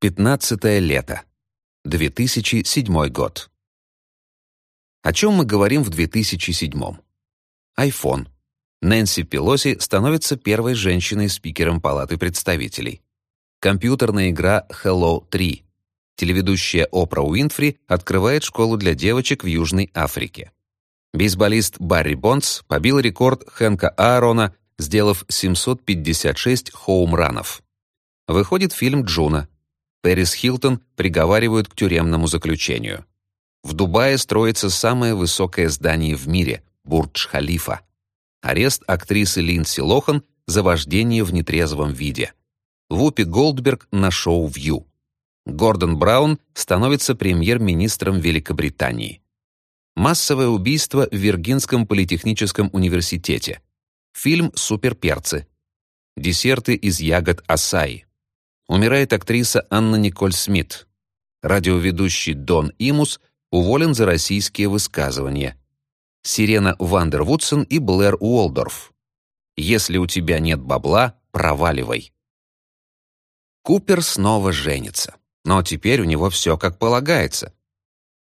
Пятнадцатое лето. 2007 год. О чем мы говорим в 2007? iPhone. Нэнси Пелоси становится первой женщиной-спикером Палаты представителей. Компьютерная игра Hello 3. Телеведущая Опра Уинфри открывает школу для девочек в Южной Африке. Бейсболист Барри Бонс побил рекорд Хэнка Аарона, сделав 756 хоумранов. Выходит фильм «Джуна», Пэрис Хилтон приговаривают к тюремному заключению. В Дубае строится самое высокое здание в мире – Бурдж-Халифа. Арест актрисы Линдси Лохан за вождение в нетрезвом виде. Вупи Голдберг на шоу «Вью». Гордон Браун становится премьер-министром Великобритании. Массовое убийство в Виргинском политехническом университете. Фильм «Суперперцы». Десерты из ягод асаи. Умирает актриса Анна Николь Смит. Радиоведущий Дон Имус уволен за российские высказывания. Сирена Вандервудсон и Блэр Уолдорф. Если у тебя нет бабла, проваливай. Купер снова женится. Но теперь у него все как полагается.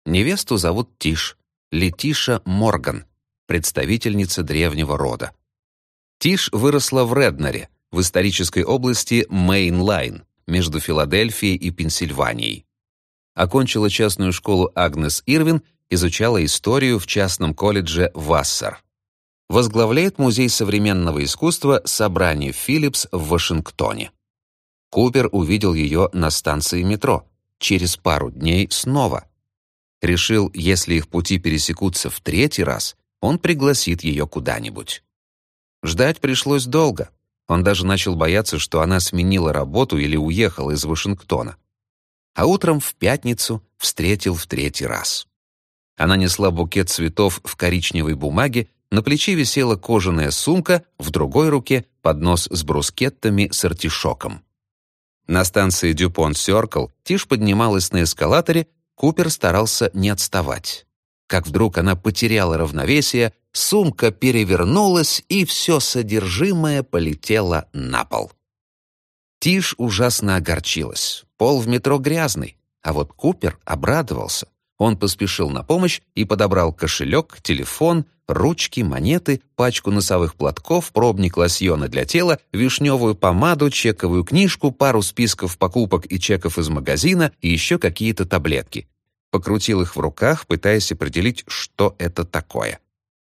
Невесту зовут Тиш, Летиша Морган, представительница древнего рода. Тиш выросла в Реднере, в исторической области Мейнлайн между Филадельфией и Пенсильванией. Окончила частную школу Агнес Ирвин, изучала историю в частном колледже Вассер. Возглавляет Музей современного искусства собрание Филлипс в Вашингтоне. Купер увидел ее на станции метро. Через пару дней снова. Решил, если их пути пересекутся в третий раз, он пригласит ее куда-нибудь. Ждать пришлось долго. Он даже начал бояться, что она сменила работу или уехала из Вашингтона. А утром в пятницу встретил в третий раз. Она несла букет цветов в коричневой бумаге, на плече висела кожаная сумка, в другой руке поднос с брускеттами с артишоком. На станции Дюпон-Сёркл Тиш поднималась на эскалаторе, Купер старался не отставать. Как вдруг она потеряла равновесие, сумка перевернулась, и все содержимое полетело на пол. Тиш ужасно огорчилась. Пол в метро грязный, а вот Купер обрадовался. Он поспешил на помощь и подобрал кошелек, телефон, ручки, монеты, пачку носовых платков, пробник лосьона для тела, вишневую помаду, чековую книжку, пару списков покупок и чеков из магазина и еще какие-то таблетки. Покрутил их в руках, пытаясь определить, что это такое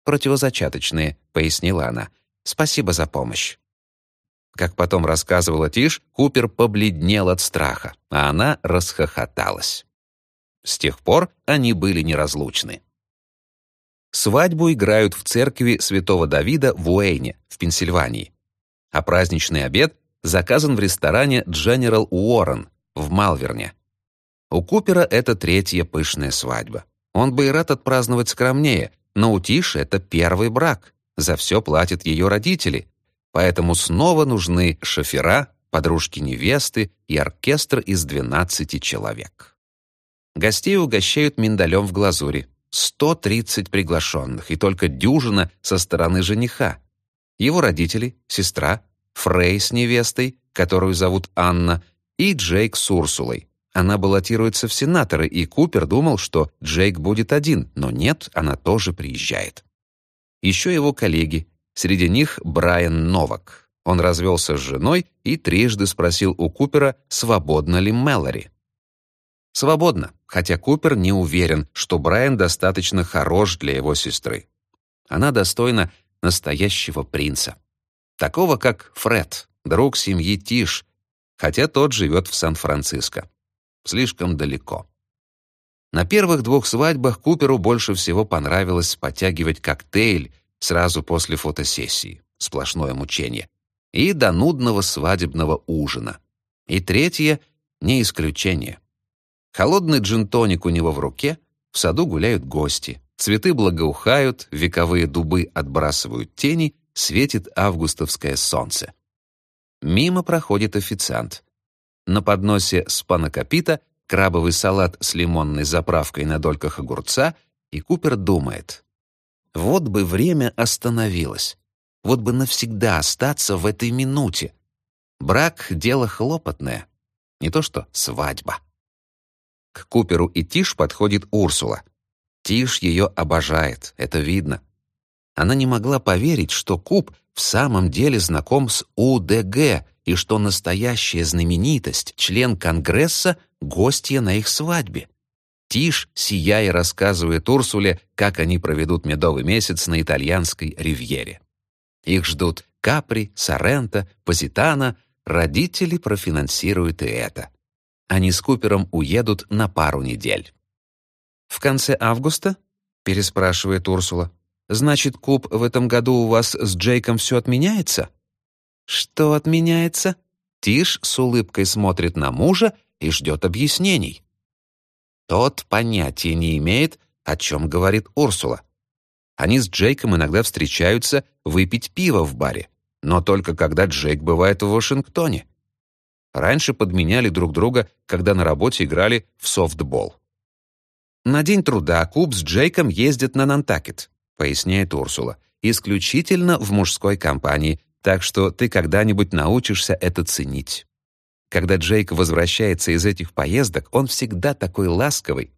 противозачаточные», — пояснила она. «Спасибо за помощь». Как потом рассказывала Тиш, Купер побледнел от страха, а она расхохоталась. С тех пор они были неразлучны. Свадьбу играют в церкви святого Давида в Уэйне, в Пенсильвании. А праздничный обед заказан в ресторане General Уоррен в Малверне. У Купера это третья пышная свадьба. Он бы и рад отпраздновать скромнее, но у Тиши это первый брак. За все платят ее родители. Поэтому снова нужны шофера, подружки невесты и оркестр из 12 человек. Гостей угощают миндалем в глазури. 130 приглашенных, и только дюжина со стороны жениха. Его родители, сестра, Фрей с невестой, которую зовут Анна, и Джейк с Урсулой, она баллотируется в сенаторы, и Купер думал, что Джейк будет один, но нет, она тоже приезжает. Еще его коллеги, среди них Брайан Новак. Он развелся с женой и трижды спросил у Купера, свободна ли Мэлори. Свободно, хотя Купер не уверен, что Брайан достаточно хорош для его сестры. Она достойна настоящего принца. Такого, как Фред, друг семьи Тиш, хотя тот живет в Сан-Франциско слишком далеко. На первых двух свадьбах Куперу больше всего понравилось подтягивать коктейль сразу после фотосессии, сплошное мучение, и до нудного свадебного ужина. И третье — не исключение. Холодный джин-тоник у него в руке, в саду гуляют гости, цветы благоухают, вековые дубы отбрасывают тени, светит августовское солнце. Мимо проходит официант. На подносе спанакопита крабовый салат с лимонной заправкой на дольках огурца, и Купер думает. Вот бы время остановилось. Вот бы навсегда остаться в этой минуте. Брак — дело хлопотное. Не то что свадьба. К Куперу и Тиш подходит Урсула. Тиш ее обожает, это видно. Она не могла поверить, что Куб в самом деле знаком с УДГ и что настоящая знаменитость, член Конгресса, гостья на их свадьбе. Тиш, сияя, рассказывает Урсуле, как они проведут медовый месяц на итальянской ривьере. Их ждут Капри, Соренто, Позитано, родители профинансируют и это. Они с Купером уедут на пару недель. «В конце августа?» — переспрашивает Урсула. «Значит, Куб, в этом году у вас с Джейком все отменяется?» «Что отменяется?» Тиш с улыбкой смотрит на мужа и ждет объяснений. Тот понятия не имеет, о чем говорит Урсула. Они с Джейком иногда встречаются выпить пиво в баре, но только когда Джейк бывает в Вашингтоне. Раньше подменяли друг друга, когда на работе играли в софтбол. «На День труда Куб с Джейком ездит на Нантакет», поясняет Урсула, «исключительно в мужской компании, так что ты когда-нибудь научишься это ценить». Когда Джейк возвращается из этих поездок, он всегда такой ласковый.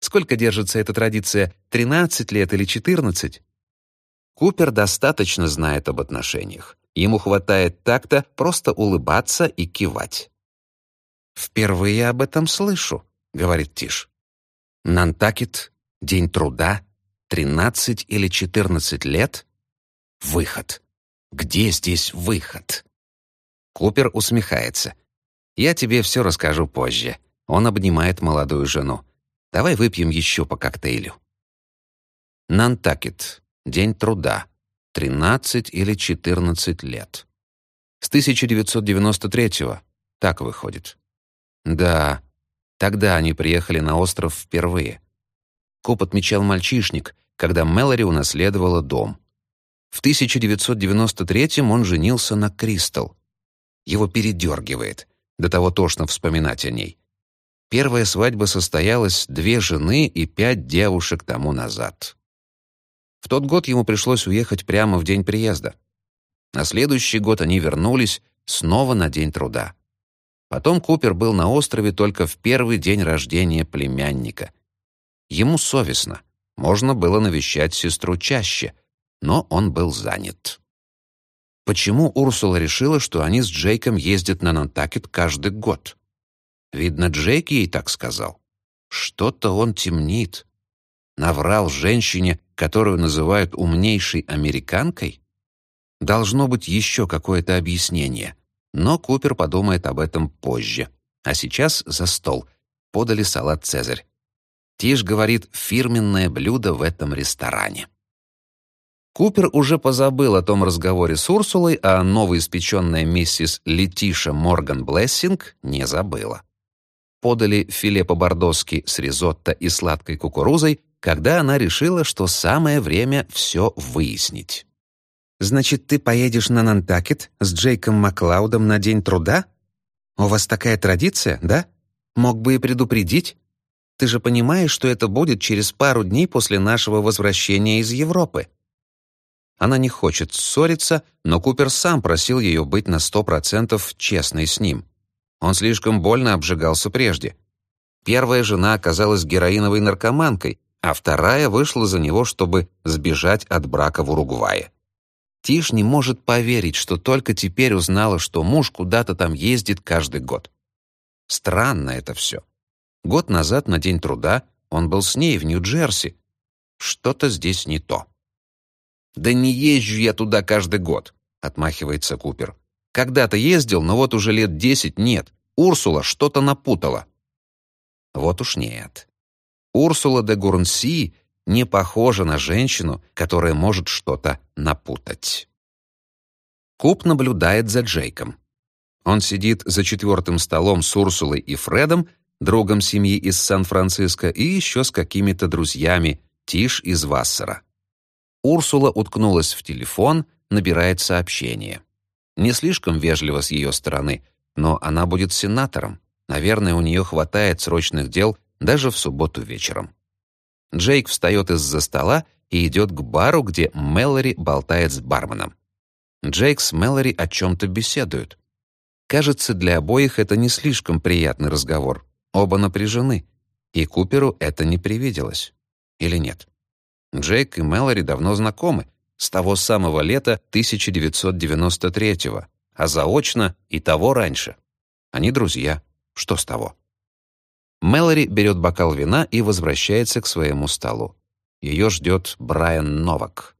Сколько держится эта традиция? 13 лет или 14? Купер достаточно знает об отношениях. Ему хватает такта просто улыбаться и кивать. «Впервые об этом слышу», — говорит Тиш. «Нантакет, день труда, 13 или 14 лет? Выход. Где здесь выход?» Купер усмехается. Я тебе все расскажу позже. Он обнимает молодую жену. Давай выпьем еще по коктейлю. Нантакет. День труда. 13 или 14 лет. С 1993-го. Так выходит. Да, тогда они приехали на остров впервые. Коп отмечал мальчишник, когда Мэлори унаследовала дом. В 1993-м он женился на Кристал. Его передергивает. До того тошно вспоминать о ней. Первая свадьба состоялась две жены и пять девушек тому назад. В тот год ему пришлось уехать прямо в день приезда. На следующий год они вернулись снова на День труда. Потом Купер был на острове только в первый день рождения племянника. Ему совестно. Можно было навещать сестру чаще, но он был занят. Почему Урсула решила, что они с Джейком ездят на Нантакет каждый год? Видно, Джейк ей так сказал. Что-то он темнит. Наврал женщине, которую называют умнейшей американкой? Должно быть еще какое-то объяснение. Но Купер подумает об этом позже. А сейчас за стол. Подали салат «Цезарь». Тиш говорит «фирменное блюдо в этом ресторане». Купер уже позабыл о том разговоре с Урсулой, а новоиспеченная миссис Летиша Морган Блессинг не забыла. Подали филе по-бордоски с ризотто и сладкой кукурузой, когда она решила, что самое время все выяснить. «Значит, ты поедешь на Нантакет с Джейком Маклаудом на День труда? У вас такая традиция, да? Мог бы и предупредить. Ты же понимаешь, что это будет через пару дней после нашего возвращения из Европы?» Она не хочет ссориться, но Купер сам просил ее быть на сто процентов честной с ним. Он слишком больно обжигался прежде. Первая жена оказалась героиновой наркоманкой, а вторая вышла за него, чтобы сбежать от брака в Уругвае. Тиш не может поверить, что только теперь узнала, что муж куда-то там ездит каждый год. Странно это все. Год назад, на День труда, он был с ней в Нью-Джерси. Что-то здесь не то. «Да не езжу я туда каждый год», — отмахивается Купер. «Когда-то ездил, но вот уже лет десять нет. Урсула что-то напутала». Вот уж нет. Урсула де Гурнси не похожа на женщину, которая может что-то напутать. Куп наблюдает за Джейком. Он сидит за четвертым столом с Урсулой и Фредом, другом семьи из Сан-Франциско, и еще с какими-то друзьями, Тиш из Вассера. Урсула уткнулась в телефон, набирает сообщение. Не слишком вежливо с ее стороны, но она будет сенатором. Наверное, у нее хватает срочных дел даже в субботу вечером. Джейк встает из-за стола и идет к бару, где Мэлори болтает с барменом. Джейк с Мэлори о чем-то беседуют. Кажется, для обоих это не слишком приятный разговор. Оба напряжены. И Куперу это не привиделось. Или нет? Джейк и Мэлори давно знакомы, с того самого лета 1993-го, а заочно и того раньше. Они друзья. Что с того? Мэлори берет бокал вина и возвращается к своему столу. Ее ждет Брайан Новак.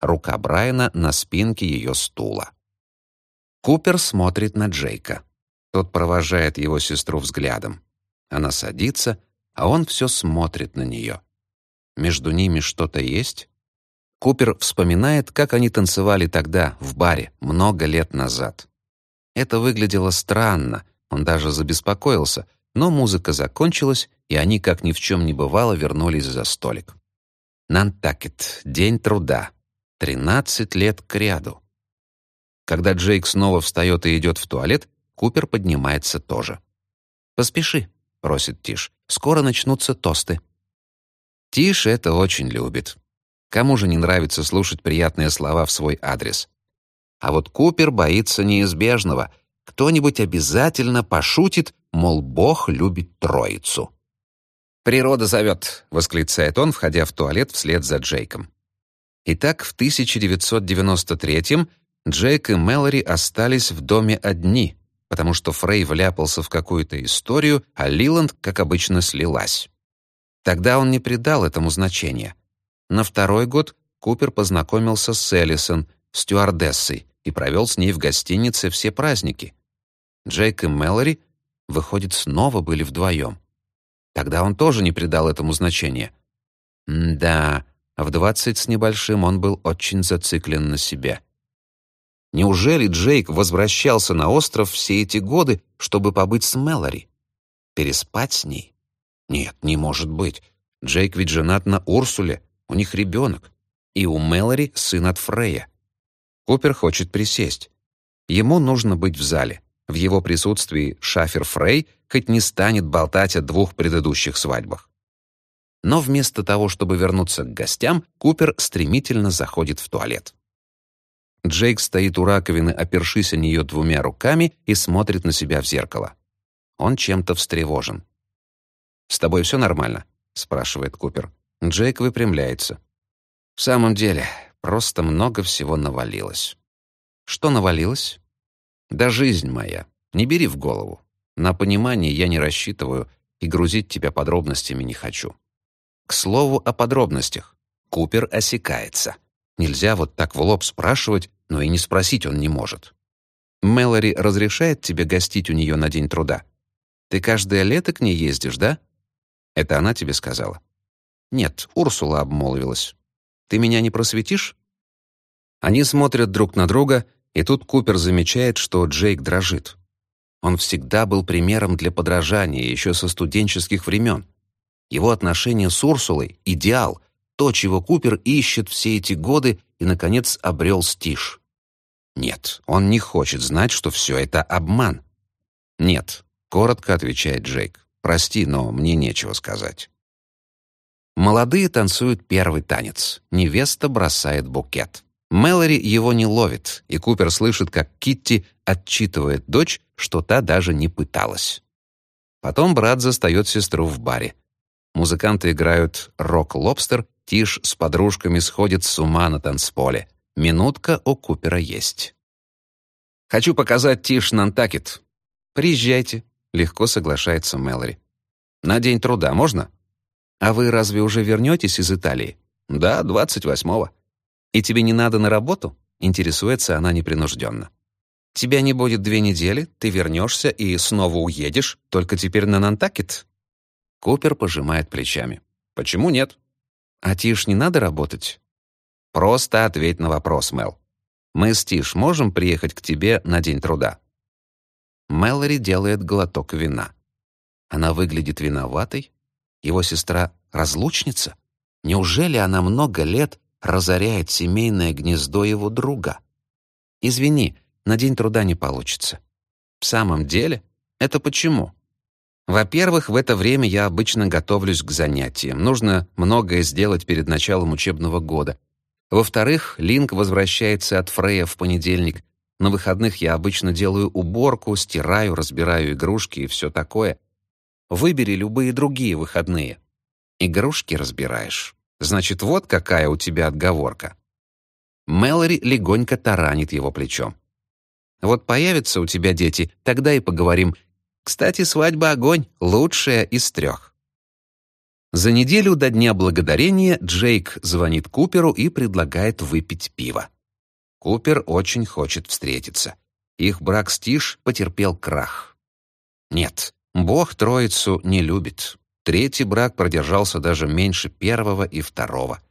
Рука Брайана на спинке ее стула. Купер смотрит на Джейка. Тот провожает его сестру взглядом. Она садится, а он все смотрит на нее. Между ними что-то есть? Купер вспоминает, как они танцевали тогда, в баре, много лет назад. Это выглядело странно, он даже забеспокоился, но музыка закончилась, и они, как ни в чем не бывало, вернулись за столик. Нантакет, день труда. Тринадцать лет кряду. Когда Джейк снова встает и идет в туалет, Купер поднимается тоже. «Поспеши», — просит Тиш. «Скоро начнутся тосты». Тиш это очень любит. Кому же не нравится слушать приятные слова в свой адрес? А вот Купер боится неизбежного. Кто-нибудь обязательно пошутит, мол, Бог любит троицу. «Природа зовет», — восклицает он, входя в туалет вслед за Джейком. Итак, в 1993-м Джейк и Мэлори остались в доме одни, потому что Фрей вляпался в какую-то историю, а Лиланд, как обычно, слилась. Тогда он не придал этому значения. На второй год Купер познакомился с Эллисон, стюардессой, и провел с ней в гостинице все праздники. Джейк и Мэлори, выходит, снова были вдвоем. Тогда он тоже не придал этому значения. М да, в двадцать с небольшим он был очень зациклен на себе. Неужели Джейк возвращался на остров все эти годы, чтобы побыть с Мэлори? Переспать с ней? Нет, не может быть. Джейк ведь женат на Урсуле, у них ребенок. И у Мэлори сын от Фрея. Купер хочет присесть. Ему нужно быть в зале. В его присутствии Шафер Фрей хоть не станет болтать о двух предыдущих свадьбах. Но вместо того, чтобы вернуться к гостям, Купер стремительно заходит в туалет. Джейк стоит у раковины, опершись о нее двумя руками и смотрит на себя в зеркало. Он чем-то встревожен. «С тобой все нормально?» — спрашивает Купер. Джейк выпрямляется. «В самом деле, просто много всего навалилось». «Что навалилось?» «Да жизнь моя. Не бери в голову. На понимание я не рассчитываю и грузить тебя подробностями не хочу». К слову о подробностях. Купер осекается. Нельзя вот так в лоб спрашивать, но и не спросить он не может. Мэлори разрешает тебе гостить у нее на День труда? Ты каждое лето к ней ездишь, да? Это она тебе сказала? Нет, Урсула обмолвилась. Ты меня не просветишь? Они смотрят друг на друга, и тут Купер замечает, что Джейк дрожит. Он всегда был примером для подражания еще со студенческих времен. Его отношения с Урсулой — идеал, то, чего Купер ищет все эти годы и, наконец, обрел стиш. Нет, он не хочет знать, что все это обман. Нет, коротко отвечает Джейк. Прости, но мне нечего сказать. Молодые танцуют первый танец. Невеста бросает букет. Мэлори его не ловит, и Купер слышит, как Китти отчитывает дочь, что та даже не пыталась. Потом брат застает сестру в баре. Музыканты играют рок-лобстер, Тиш с подружками сходит с ума на танцполе. Минутка у Купера есть. «Хочу показать Тиш Нантакет». «Приезжайте», — легко соглашается Мэлори. «На день труда можно?» «А вы разве уже вернетесь из Италии?» «Да, двадцать восьмого». «И тебе не надо на работу?» — интересуется она непринужденно. «Тебя не будет две недели, ты вернешься и снова уедешь, только теперь на Нантакет?» Купер пожимает плечами. «Почему нет?» «А Тиш не надо работать?» «Просто ответь на вопрос, Мел. Мы с Тиш можем приехать к тебе на День труда?» Мэлори делает глоток вина. Она выглядит виноватой? Его сестра — разлучница? Неужели она много лет разоряет семейное гнездо его друга? «Извини, на День труда не получится». «В самом деле? Это почему?» Во-первых, в это время я обычно готовлюсь к занятиям. Нужно многое сделать перед началом учебного года. Во-вторых, Линк возвращается от Фрея в понедельник. На выходных я обычно делаю уборку, стираю, разбираю игрушки и все такое. Выбери любые другие выходные. Игрушки разбираешь. Значит, вот какая у тебя отговорка. Мэлори легонько таранит его плечом. Вот появятся у тебя дети, тогда и поговорим. Кстати, свадьба огонь, лучшая из трех. За неделю до Дня Благодарения Джейк звонит Куперу и предлагает выпить пиво. Купер очень хочет встретиться. Их брак с Тиш потерпел крах. Нет, Бог Троицу не любит. Третий брак продержался даже меньше первого и второго.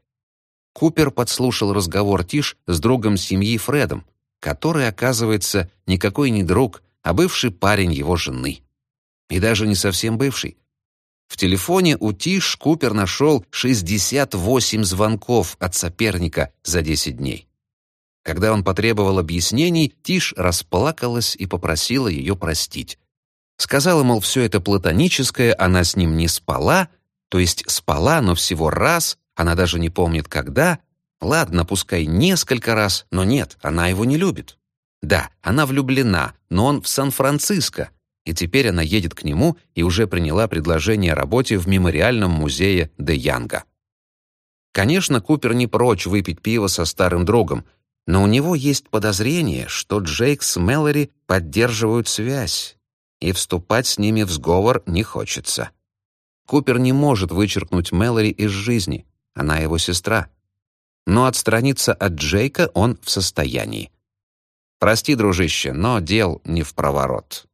Купер подслушал разговор Тиш с другом семьи Фредом, который, оказывается, никакой не друг, а бывший парень его жены. И даже не совсем бывший. В телефоне у Тиш Купер нашел 68 звонков от соперника за 10 дней. Когда он потребовал объяснений, Тиш расплакалась и попросила ее простить. Сказала, мол, все это платоническое, она с ним не спала, то есть спала, но всего раз, она даже не помнит когда. Ладно, пускай несколько раз, но нет, она его не любит. Да, она влюблена, но он в Сан-Франциско, и теперь она едет к нему и уже приняла предложение о работе в мемориальном музее Де Янга. Конечно, Купер не прочь выпить пиво со старым другом, но у него есть подозрение, что Джейк с Мэлори поддерживают связь, и вступать с ними в сговор не хочется. Купер не может вычеркнуть Мэлори из жизни, она его сестра. Но отстраниться от Джейка он в состоянии. «Прости, дружище, но дел не в проворот».